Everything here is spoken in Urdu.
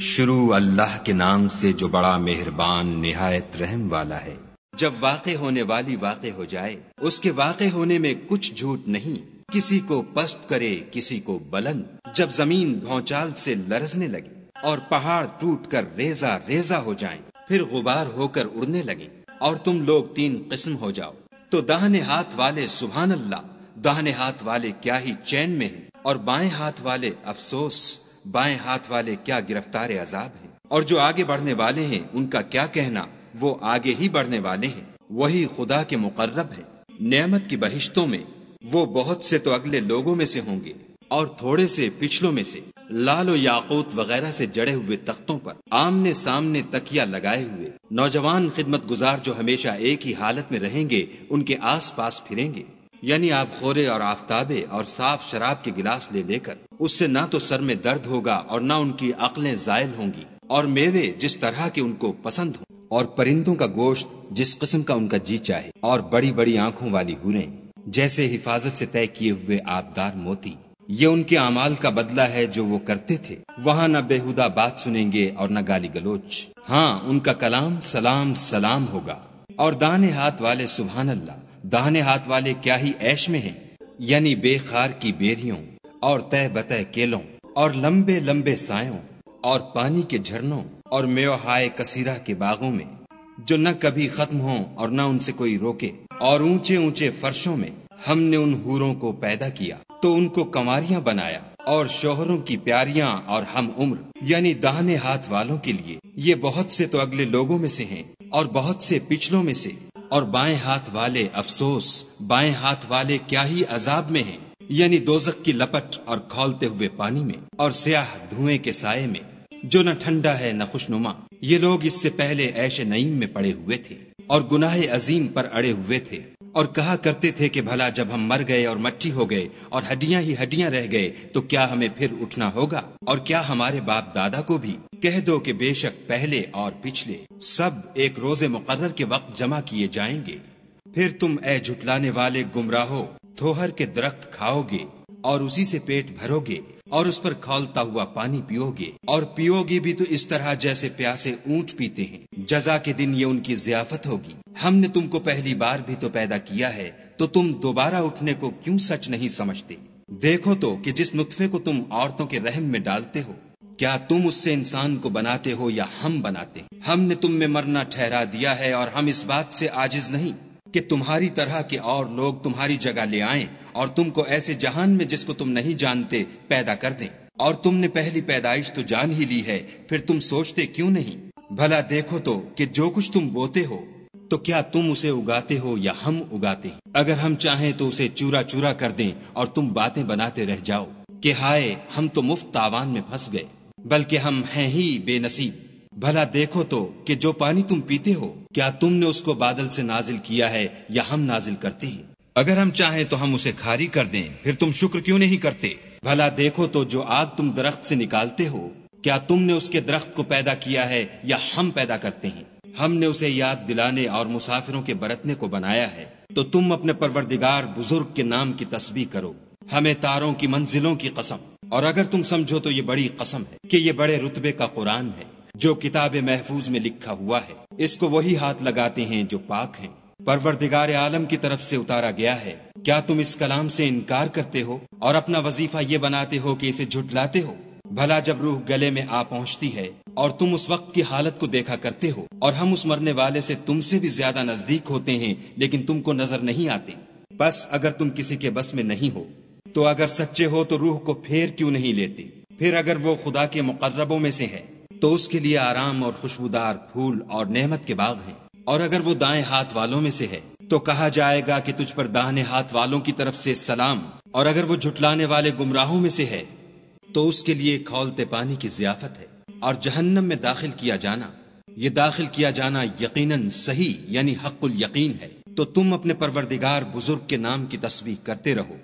شروع اللہ کے نام سے جو بڑا مہربان نہایت رحم والا ہے۔ جب واقع ہونے والی واقع ہو جائے، اس کے واقع ہونے میں کچھ جھوٹ نہیں۔ کسی کو پست کرے، کسی کو بلند۔ جب زمین بھونچال سے لرزنے لگے اور پہاڑ ٹوٹ کر ریزا ریزا ہو جائیں، پھر غبار ہو کر اڑنے لگے اور تم لوگ تین قسم ہو جاؤ۔ تو داہنے ہاتھ والے سبحان اللہ، داہنے ہاتھ والے کیا ہی چین میں ہیں اور بائیں ہاتھ والے افسوس۔ بائیں ہاتھ والے کیا گرفتار عذاب ہیں؟ اور جو آگے بڑھنے والے ہیں، ان کا کیا کہنا؟ وہ آگے ہی بڑھنے والے ہیں۔ وہی خدا کے مقرب ہے نعمت کی بہشتوں میں وہ بہت سے تو اگلے لوگوں میں سے ہوں گے اور تھوڑے سے پچھلوں میں سے۔ لال و یاقوت وغیرہ سے جڑے ہوئے تختوں پر آمنے سامنے تکیا لگائے ہوئے۔ نوجوان خدمت گزار جو ہمیشہ ایک ہی حالت میں رہیں گے، ان کے آس پاس پھریں گے۔ یعنی آپ خورے اور آفتابے اور صاف شراب کے گلاس لے لے کر، اس سے نہ تو سر میں درد ہوگا اور نہ ان کی عقلیں زائل ہوں گی۔ اور میوے جس طرح کے ان کو پسند ہوں، اور پرندوں کا گوشت جس قسم کا ان کا جی چاہے، اور بڑی بڑی آنکھوں والی ہوریں، جیسے حفاظت سے طے کیے ہوئے آبدار موتی۔ یہ ان کے اعمال کا بدلہ ہے جو وہ کرتے تھے۔ وہاں نہ بےحدہ بات سنیں گے اور نہ گالی گلوچ۔ ہاں ان کا کلام سلام سلام ہوگا۔ اور دانے ہاتھ والے سبحان اللہ۔ داہنے ہاتھ والے کیا ہی ایش میں ہیں؟ یعنی بے خار کی بیریوں اور تہ بتہ کیلوں اور لمبے لمبے سایوں اور پانی کے جھرنوں اور میوہائے کثیرہ کے باغوں میں، جو نہ کبھی ختم ہوں اور نہ ان سے کوئی روکے اور اونچے اونچے فرشوں میں ہم نے ان ہوروں کو پیدا کیا۔ تو ان کو کماریاں بنایا اور شوہروں کی پیاریاں اور ہم عمر یعنی داہنے ہاتھ والوں کے لیے، یہ بہت سے تو اگلے لوگوں میں سے ہیں اور بہت سے پچھلوں میں سے۔ اور بائیں ہاتھ والے افسوس، بائیں ہاتھ والے کیا ہی عذاب میں ہیں؟ یعنی دوزک کی لپٹ اور کھولتے ہوئے پانی میں اور سیاہ دھوئیں کے سائے میں۔ جو نہ ٹھنڈا ہے نہ خوشنما، یہ لوگ اس سے پہلے ایش نعیم میں پڑے ہوئے تھے اور گناہ عظیم پر اڑے ہوئے تھے۔ اور کہا کرتے تھے کہ بھلا جب ہم مر گئے اور مٹی ہو گئے اور ہڈیاں ہی ہڈیاں رہ گئے تو کیا ہمیں پھر اٹھنا ہوگا؟ اور کیا ہمارے باپ دادا کو بھی؟ کہہ دو کہ بے شک پہلے اور پچھلے۔ سب ایک روز مقرر کے وقت جمع کیے جائیں گے۔ پھر تم اے جھٹلانے والے گمراہو تھوہر کے درخت کھاؤ گے۔ اور اسی سے پیٹ بھرو گے اور اس پر کھولتا ہوا پانی پیو گے اور پیو گے بھی تو اس طرح جیسے پیاسے اونٹ پیتے ہیں۔ جزا کے دن یہ ان کی ضیافت ہوگی۔ ہم نے تم کو پہلی بار بھی تو پیدا کیا ہے، تو تم دوبارہ اٹھنے کو کیوں سچ نہیں سمجھتے؟ دیکھو تو کہ جس نطفے کو تم عورتوں کے رحم میں ڈالتے ہو، کیا تم اس سے انسان کو بناتے ہو یا ہم بناتے؟ ہم نے تم میں مرنا ٹھہرا دیا ہے اور ہم اس بات سے آجز نہیں۔ کہ تمہاری طرح کے اور لوگ تمہاری جگہ لے آئیں اور تم کو ایسے جہان میں جس کو تم نہیں جانتے پیدا کر دیں۔ اور تم نے پہلی پیدائش تو جان ہی لی ہے، پھر تم سوچتے کیوں نہیں؟ بھلا دیکھو تو کہ جو کچھ تم بوتے ہو، تو کیا تم اسے اگاتے ہو یا ہم اگاتے اگر ہم چاہیں تو اسے چورا چورا کر دیں اور تم باتیں بناتے رہ جاؤ کہ ہائے، ہم تو مفت تاوان میں پھنس گئے، بلکہ ہم ہیں ہی بے نصیب۔ بھلا دیکھو تو کہ جو پانی تم پیتے ہو، کیا تم نے اس کو بادل سے نازل کیا ہے یا ہم نازل کرتے ہیں؟ اگر ہم چاہیں تو ہم اسے کھاری کر دیں، پھر تم شکر کیوں نہیں کرتے؟ بھلا دیکھو تو جو آگ تم درخت سے نکالتے ہو، کیا تم نے اس کے درخت کو پیدا کیا ہے یا ہم پیدا کرتے ہیں؟ ہم نے اسے یاد دلانے اور مسافروں کے برتنے کو بنایا ہے۔ تو تم اپنے پروردگار بزرگ کے نام کی تسبیح کرو۔ ہمیں تاروں کی منزلوں کی قسم۔ اور اگر تم سمجھو تو یہ بڑی قسم ہے کہ یہ بڑے رتبے کا قرآن ہے۔ جو کتاب محفوظ میں لکھا ہوا ہے۔ اس کو وہی ہاتھ لگاتے ہیں جو پاک ہیں۔ پروردگار عالم کی طرف سے اتارا گیا ہے۔ کیا تم اس کلام سے انکار کرتے ہو اور اپنا وظیفہ یہ بناتے ہو کہ اسے جھٹلاتے ہو؟ بھلا جب روح گلے میں آ پہنچتی ہے اور تم اس وقت کی حالت کو دیکھا کرتے ہو اور ہم اس مرنے والے سے تم سے بھی زیادہ نزدیک ہوتے ہیں، لیکن تم کو نظر نہیں آتے۔ بس اگر تم کسی کے بس میں نہیں ہو، تو اگر سچے ہو تو روح کو پھیر کیوں نہیں لیتے؟ پھر اگر وہ خدا کے مقربوں میں سے ہے تو اس کے لیے آرام اور خوشبودار پھول اور نعمت کے باغ ہیں۔ اور اگر وہ دائیں ہاتھ والوں میں سے ہے، تو کہا جائے گا کہ تجھ پر داہنے ہاتھ والوں کی طرف سے سلام۔ اور اگر وہ جھٹلانے والے گمراہوں میں سے ہے، تو اس کے لیے کھولتے پانی کی ضیافت ہے۔ اور جہنم میں داخل کیا جانا، یہ داخل کیا جانا یقیناً صحیح یعنی حق الیقین ہے۔ تو تم اپنے پروردگار بزرگ کے نام کی تصویر کرتے رہو۔